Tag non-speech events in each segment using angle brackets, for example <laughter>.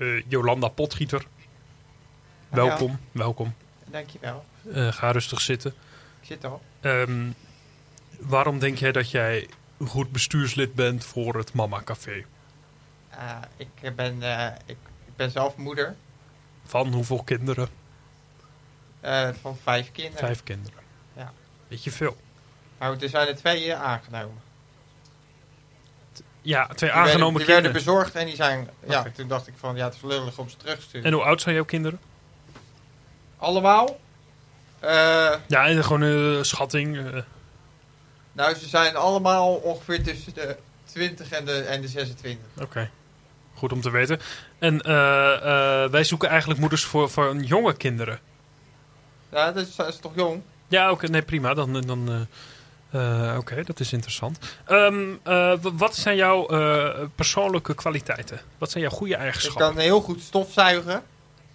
eh, Jolanda Potgieter. Welkom, welkom. Dankjewel. Eh, ga rustig zitten. Ik zit al. Ehm, waarom denk jij dat jij een goed bestuurslid bent voor het Mama Café? Uh, ik, ben, ik, ik, ben zelf moeder. Van hoeveel kinderen? Uh, van vijf kinderen. Vijf kinderen. Ja. Weet je veel? Nou, er zijn er twee aangenomen. Ja, twee die aangenomen werden, die kinderen. werden bezorgd en die zijn... Ja, toen dacht ik van, ja, het is lullig om ze terug te sturen. En hoe oud zijn jouw kinderen? Allemaal? Eh, Ja, en gewoon een schatting. eh, nou, ze zijn allemaal ongeveer tussen de 20 en de, en de 26. Oké, goed om te weten. En eh, eh, wij zoeken eigenlijk moeders voor, voor jonge kinderen. Ja, dat is, dat is toch jong? Ja, oké, nee, prima. Dan, dan, eh, oké, dat is interessant. Ehm, eh, wat zijn jouw eh, persoonlijke kwaliteiten? Wat zijn jouw goede Ik eigenschappen? kan heel goed stofzuigen.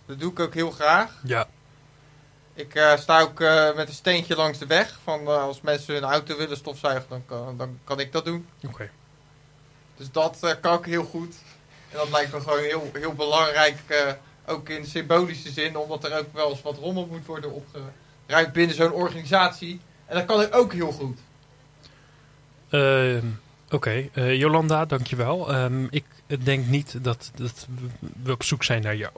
Dat doe ik ook heel graag. Ja, Ik sta ook met een steentje langs de weg. Van, als mensen hun auto willen stofzuigen, dan kan, dan kan ik dat doen. oké. Dus dat kan ik heel goed. En dat lijkt me gewoon heel, heel belangrijk, ook in symbolische zin, omdat er ook wel eens wat rommel moet worden opgeruimd binnen zo'n organisatie. En dat kan ik ook heel goed. Ehm, Oké, eh, Jolanda, dankjewel. Ehm ik denk niet dat, dat we- op zoek zijn naar jou.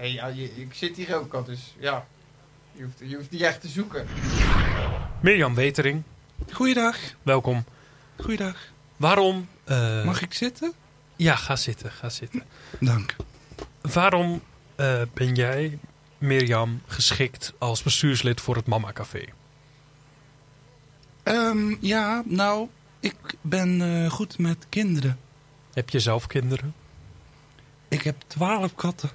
Ja, je- ik zit hier ook al, dus ja. Je hoeft, je hoeft niet echt te zoeken. Mirjam Wetering, Goeiedag. welkom. Goeiedag. Waarom... eh, Mag ik zitten? Ja, ga zitten, ga zitten. Dank. Waarom eh, ben jij, Mirjam, geschikt als bestuurslid voor het Mama Café? Ehm, ja, nou, ik ben eh, goed met kinderen. Heb je zelf kinderen? Ik heb twaalf katten.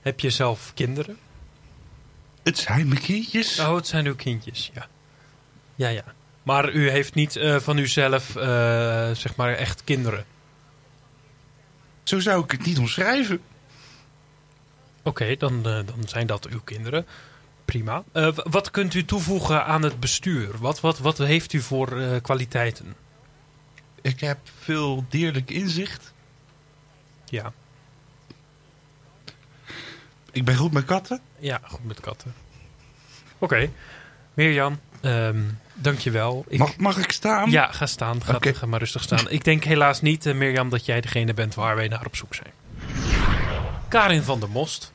Heb je zelf kinderen? Het zijn mijn kindjes. Oh, het zijn uw kindjes, ja. Ja, ja. Maar u heeft niet eh, van uzelf, eh, zeg maar, echt kinderen. Zo zou ik het niet omschrijven. Oké, dan, dan zijn dat uw kinderen. Prima. Eh, wat kunt u toevoegen aan het bestuur? Wat, wat, wat heeft u voor eh, kwaliteiten? Ik heb veel dierlijk inzicht. Ja, Ik ben goed met katten. ja goed met katten. Oké. Mirjam, ehm dankjewel. Ik, Mag, mag ik staan? Ja, ga staan. Ga maar rustig staan. Ik denk helaas niet, eh, Mirjam, dat jij degene bent waar wij naar op zoek zijn. Karin van der Most.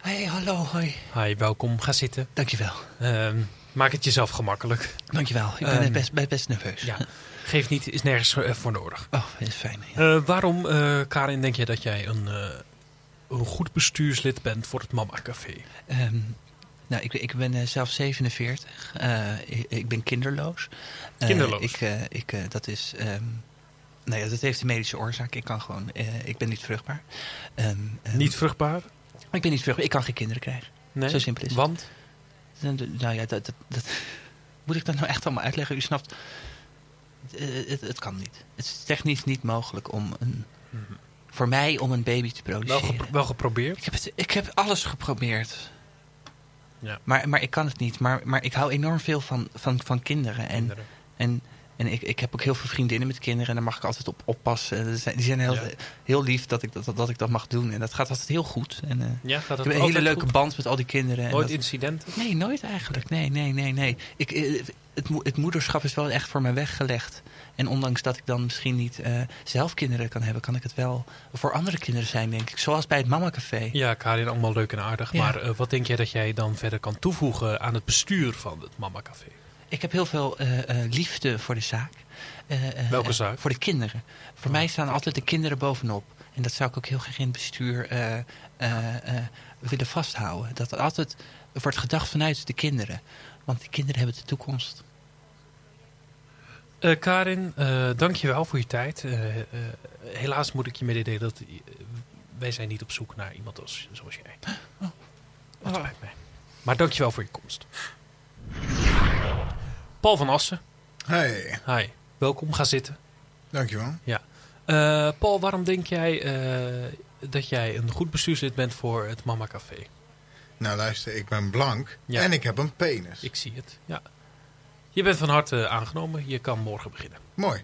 Hey, hallo, hoi. Hi, welkom. Ga zitten. Dankjewel. Ehm, maak het jezelf gemakkelijk. Dankjewel. Ik ben Ehm, best, best, best nerveus. Ja, geef niet, is nergens eh, voor nodig. Oh, is fijn. Ja. Eh, waarom, eh, Karin, denk je dat jij een, een goed bestuurslid bent voor het Mama Café? Ehm, nou, ik, ik ben zelf 47. Eh, ik, ik ben kinderloos. Kinderloos? ik, ik, dat is... ehm, nou ja, dat heeft een medische oorzaak. Ik kan gewoon... ik ben niet vruchtbaar. Niet vruchtbaar? Ik ben niet vruchtbaar. Ik kan geen kinderen krijgen. Nee? Zo simpel is het. Want? Nou ja, dat, dat, dat, <laughs> moet ik dat nou echt allemaal uitleggen? U snapt, eh, het, het kan niet. Het is technisch niet mogelijk om een, voor mij om een baby te Wel, produceren. wel geprobeerd? Ik heb, ik heb alles geprobeerd. Ja. Maar, maar ik kan het niet. Maar, maar ik hou enorm veel van, van, van kinderen. En, Kinderen. en, en ik, ik heb ook heel veel vriendinnen met kinderen. En daar mag ik altijd op oppassen. Zijn- Die zijn heel, Ja. heel lief dat ik dat, dat ik dat mag doen. En dat gaat altijd heel goed. En, eh, Ja, gaat ik heb een hele leuke goed? band met al die kinderen. En Nooit dat- incidenten? Nee, nooit eigenlijk. Nee, nee, nee, nee. Ik, eh, het, mo- het moederschap is wel echt voor mij weggelegd. En ondanks dat ik dan misschien niet eh, zelf kinderen kan hebben, kan ik het wel voor andere kinderen zijn, denk ik. Zoals bij het Mama Café. Ja, Karin, allemaal leuk en aardig. Ja. Maar wat denk jij dat jij dan verder kan toevoegen aan het bestuur van het Mama Café? Ik heb heel veel eh, eh, liefde voor de zaak. Eh, Welke zaak? Voor de kinderen. Voor mij staan altijd de kinderen bovenop. En dat zou ik ook heel graag in het bestuur willen vasthouden. Dat er altijd wordt gedacht vanuit de kinderen. Want die kinderen hebben de toekomst. Eh, Karin, eh dankjewel voor je tijd. Helaas moet ik je mededelen dat wij zijn niet op zoek naar iemand als, zoals jij. Dat spijt mij. Maar dankjewel voor je komst. Paul van Assen. Hey, Hi, welkom. Ga zitten. dankjewel. Eh, Paul, waarom denk jij eh, dat jij een goed bestuurslid bent voor het Mama Café? Nou luister, ik ben blank Ja. en ik heb een penis. Ik zie het, ja. Je bent van harte aangenomen. Je kan morgen beginnen. Mooi.